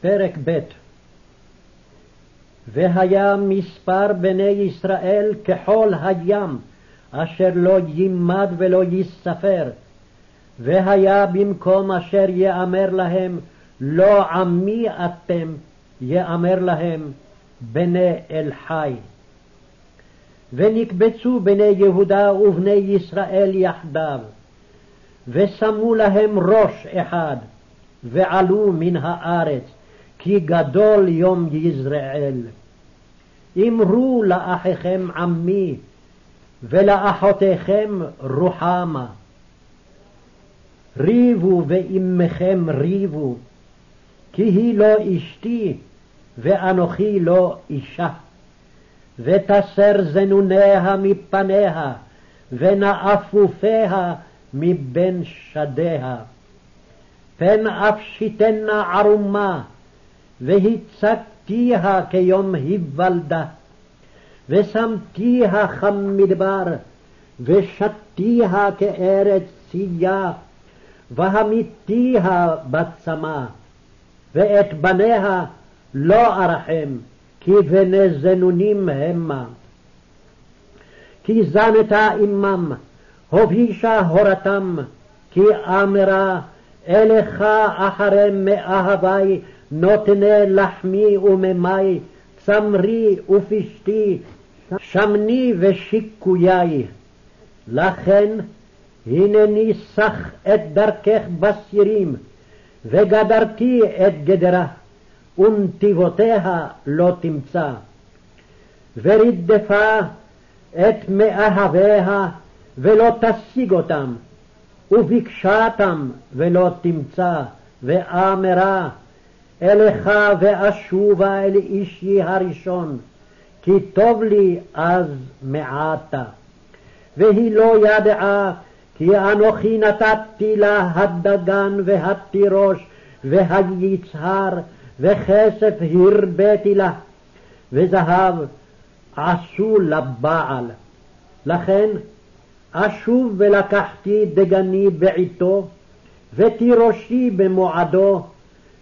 פרק ב' והיה מספר בני ישראל כחול הים, אשר לא יימד ולא ייספר, והיה במקום אשר יאמר להם, לא עמי אתם, יאמר להם, בני אל חי. ונקבצו בני יהודה ובני ישראל יחדיו, ושמו להם ראש אחד, ועלו מן הארץ, כי גדול יום יזרעאל. אמרו לאחיכם עמי, ולאחותיכם רוחמה. ריבו ואימכם ריבו, כי היא לא אשתי, ואנוכי לא אישה. ותסר זנוניה מפניה, ונאפופיה מבין שדיה. פן אפשיתנה ערומה, והצגתיה כיום היוולדה, ושמתיה כמדבר, ושתיה כארץ צייה, והמיתיה בצמא, ואת בניה לא ארחם, כי בני זנונים המה. כי זנתה עמם, הובישה הורתם, כי אמרה אלך אחרי מאהבי נותני לחמי וממי, צמרי ופשתי, שמני ושיקויי. לכן הנני סח את דרכך בסירים, וגדרתי את גדרה, ונתיבותיה לא תמצא. ורדפה את מאהביה, ולא תשיג אותם, וביקשתם ולא תמצא, ואמרה אלך ואשובה אל אישי הראשון, כי טוב לי אז מעתה. והיא לא ידעה כי אנוכי נתתי לה הדגן והתירוש והיצהר וכסף הרביתי לה וזהב עשו לבעל. לכן אשוב ולקחתי דגני בעתו ותירושי במועדו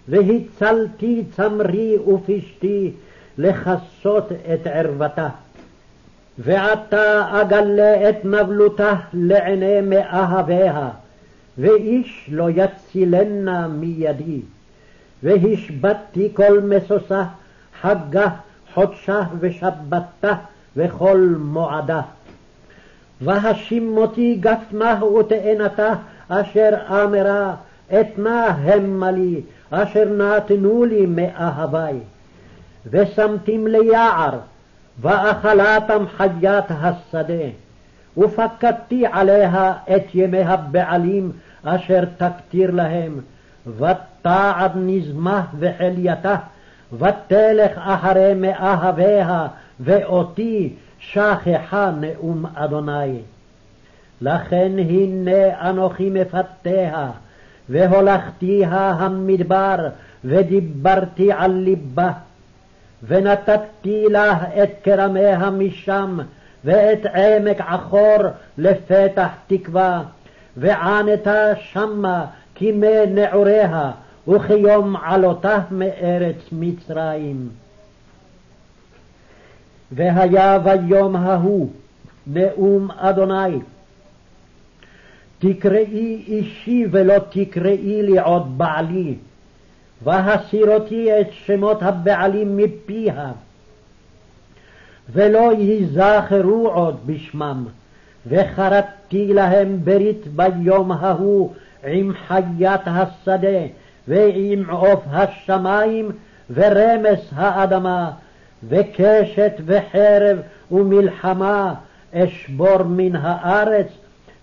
והצלתי צמרי ופשתי לכסות את ערוותה. ועתה אגלה את נבלותה לעיני מאהביה, ואיש לא יצילנה מידי. והשבתתי כל משושה, חגה, חודשה ושבתה, וכל מועדה. והשימותי גפמה ותאנתה, אשר אמרה, אתנה המה לי, אשר נתנו לי מאהבי. ושמתים ליער, ואכלתם חיית השדה, ופקדתי עליה את ימי הבעלים אשר תקטיר להם, ותעד נזמה וחלייתה, ותלך אחרי מאהביה, ואותי שכחה נאום אדוני. לכן הנה אנוכי מפתיה, והולכתיה המדבר, ודיברתי על ליבה. ונתתי לה את כרמיה משם, ואת עמק עכור לפתח תקווה, וענתה שמה כימי נעוריה, וכיום עלותה מארץ מצרים. והיה ביום ההוא נאום אדוני תקראי אישי ולא תקראי לי עוד בעלי, והסירותי את שמות הבעלים מפיה, ולא ייזכרו עוד בשמם, וחרטתי להם ברית ביום ההוא עם חיית השדה, ועם עוף השמים, ורמס האדמה, וקשת וחרב ומלחמה אשבור מן הארץ,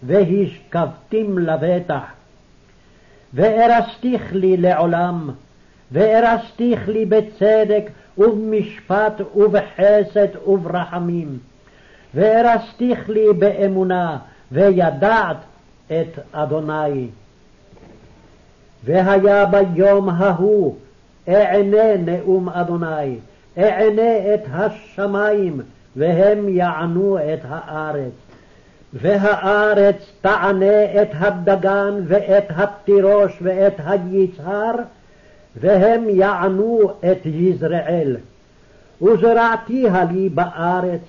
והשכבתים לבטח. וארסתיך לי לעולם, וארסתיך לי בצדק ובמשפט ובחסד וברחמים. וארסתיך לי באמונה, וידעת את אדוני. והיה ביום ההוא אענה נאום אדוני, אענה את השמיים, והם יענו את הארץ. והארץ תענה את הדגן ואת התירוש ואת היצהר, והם יענו את יזרעאל. וזרעתיה לי בארץ,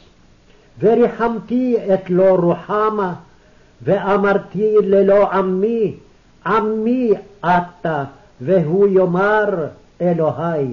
וריחמתי את לא רוחמה, ואמרתי ללא עמי, עמי אתה, והוא יאמר אלוהי.